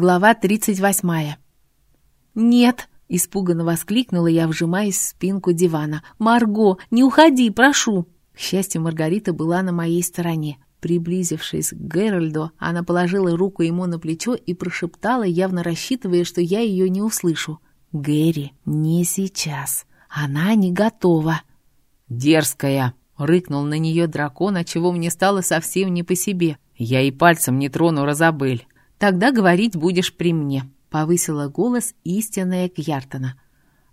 Глава 38. «Нет!» — испуганно воскликнула я, вжимаясь в спинку дивана. «Марго, не уходи, прошу!» К счастью, Маргарита была на моей стороне. Приблизившись к Геральду, она положила руку ему на плечо и прошептала, явно рассчитывая, что я ее не услышу. «Гэри, не сейчас. Она не готова». «Дерзкая!» — рыкнул на нее дракон, отчего мне стало совсем не по себе. «Я и пальцем не трону Розабель. «Тогда говорить будешь при мне», — повысила голос истинная Кьяртона.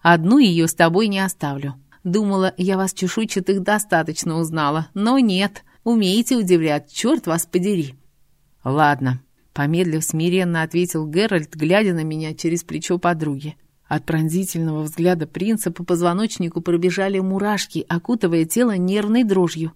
«Одну ее с тобой не оставлю. Думала, я вас чешуйчатых достаточно узнала, но нет. Умеете удивлять, черт вас подери». «Ладно», — помедлив смиренно ответил Геральт, глядя на меня через плечо подруги. От пронзительного взгляда принца по позвоночнику пробежали мурашки, окутывая тело нервной дрожью.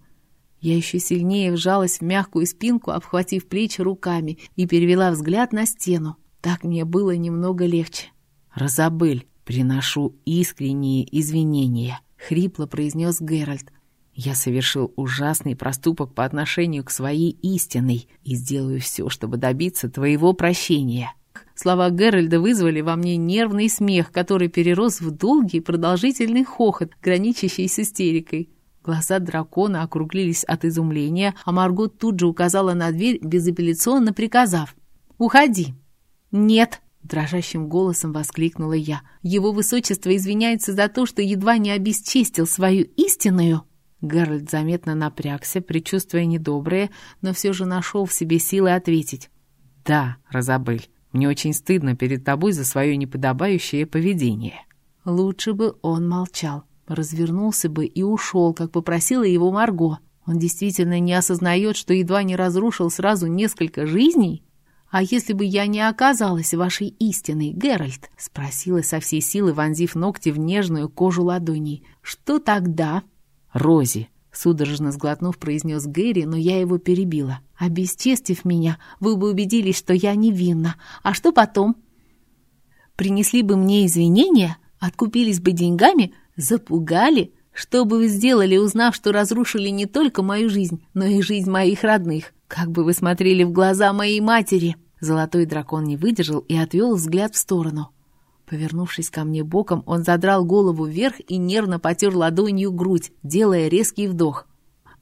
Я еще сильнее вжалась в мягкую спинку, обхватив плечи руками, и перевела взгляд на стену. Так мне было немного легче. «Розабель, приношу искренние извинения», — хрипло произнес Геральт. «Я совершил ужасный проступок по отношению к своей истинной и сделаю все, чтобы добиться твоего прощения». Слова Геральда вызвали во мне нервный смех, который перерос в долгий продолжительный хохот, граничащий с истерикой. Глаза дракона округлились от изумления, а Марго тут же указала на дверь, безапелляционно приказав. «Уходи!» «Нет!» — дрожащим голосом воскликнула я. «Его высочество извиняется за то, что едва не обесчестил свою истинную!» Гарольд заметно напрягся, предчувствуя недоброе, но все же нашел в себе силы ответить. «Да, Розабель, мне очень стыдно перед тобой за свое неподобающее поведение». Лучше бы он молчал развернулся бы и ушел, как попросила его Марго. Он действительно не осознает, что едва не разрушил сразу несколько жизней? «А если бы я не оказалась вашей истиной, Геральт?» — спросила со всей силы, вонзив ногти в нежную кожу ладоней. «Что тогда?» «Рози», — судорожно сглотнув, произнес Гэри, но я его перебила. «Обесчестив меня, вы бы убедились, что я невинна. А что потом?» «Принесли бы мне извинения? Откупились бы деньгами? Запугали? Что бы вы сделали, узнав, что разрушили не только мою жизнь, но и жизнь моих родных? Как бы вы смотрели в глаза моей матери?» Золотой дракон не выдержал и отвел взгляд в сторону. Повернувшись ко мне боком, он задрал голову вверх и нервно потер ладонью грудь, делая резкий вдох.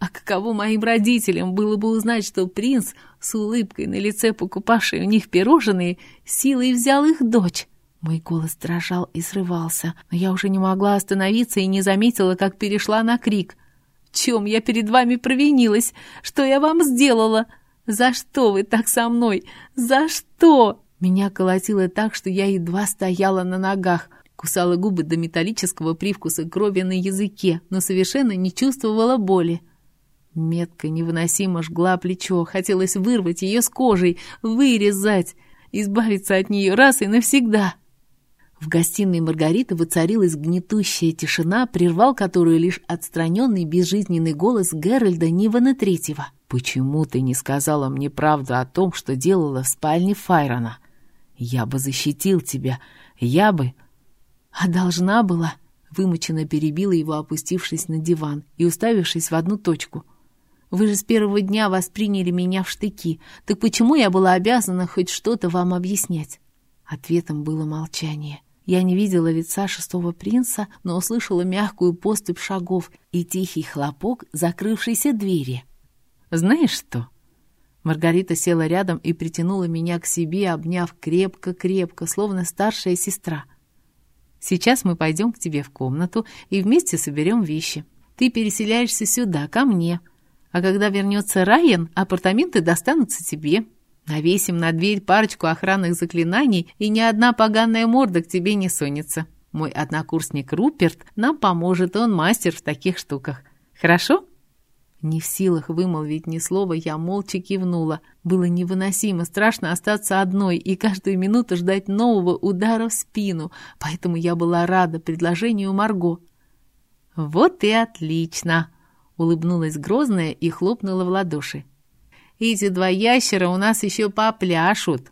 А каково моим родителям было бы узнать, что принц, с улыбкой на лице покупавший у них пирожные, силой взял их дочь? Мой голос дрожал и срывался, но я уже не могла остановиться и не заметила, как перешла на крик. «В чем я перед вами провинилась? Что я вам сделала? За что вы так со мной? За что?» Меня колотило так, что я едва стояла на ногах, кусала губы до металлического привкуса крови на языке, но совершенно не чувствовала боли. Метка невыносимо жгла плечо, хотелось вырвать ее с кожей, вырезать, избавиться от нее раз и навсегда. В гостиной Маргариты воцарилась гнетущая тишина, прервал которую лишь отстраненный безжизненный голос Геральда Нивана Третьего. «Почему ты не сказала мне правду о том, что делала в спальне Файрона? Я бы защитил тебя, я бы...» «А должна была...» Вымученно перебила его, опустившись на диван и уставившись в одну точку. «Вы же с первого дня восприняли меня в штыки. Так почему я была обязана хоть что-то вам объяснять?» Ответом было молчание. Я не видела лица шестого принца, но услышала мягкую поступь шагов и тихий хлопок закрывшейся двери. «Знаешь что?» Маргарита села рядом и притянула меня к себе, обняв крепко-крепко, словно старшая сестра. «Сейчас мы пойдем к тебе в комнату и вместе соберем вещи. Ты переселяешься сюда, ко мне. А когда вернется Райан, апартаменты достанутся тебе. Навесим на дверь парочку охранных заклинаний, и ни одна поганая морда к тебе не сунется. Мой однокурсник Руперт нам поможет, он мастер в таких штуках. Хорошо?» Не в силах вымолвить ни слова, я молча кивнула. Было невыносимо, страшно остаться одной и каждую минуту ждать нового удара в спину, поэтому я была рада предложению Марго. «Вот и отлично!» — улыбнулась грозная и хлопнула в ладоши. Эти два ящера у нас еще попляшут.